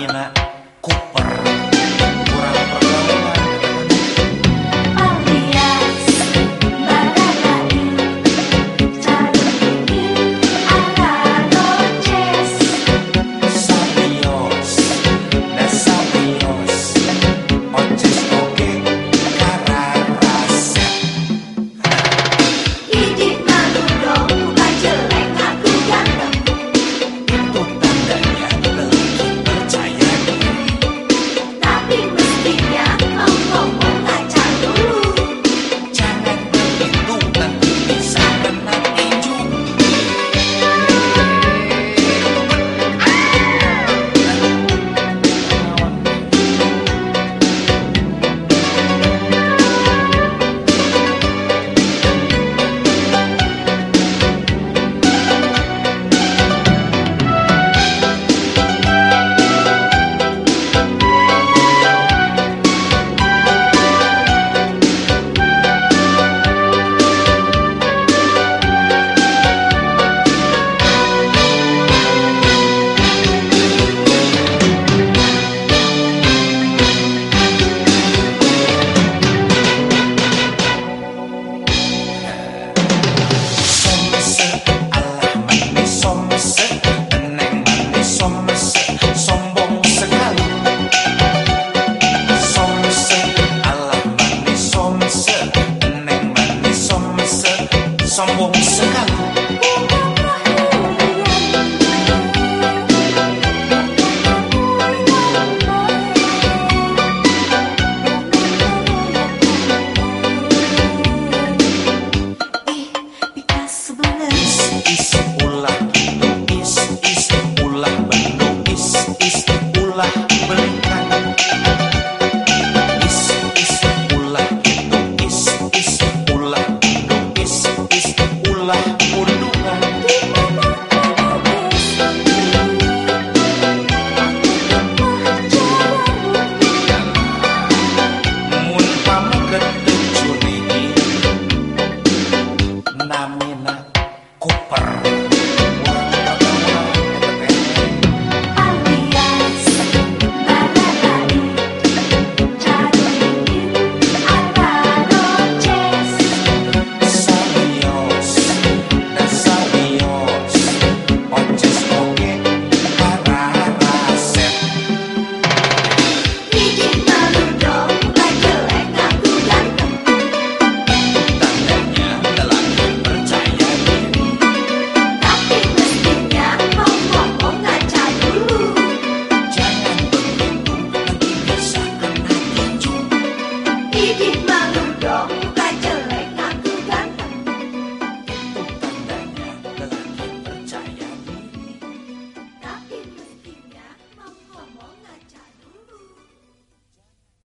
Nina.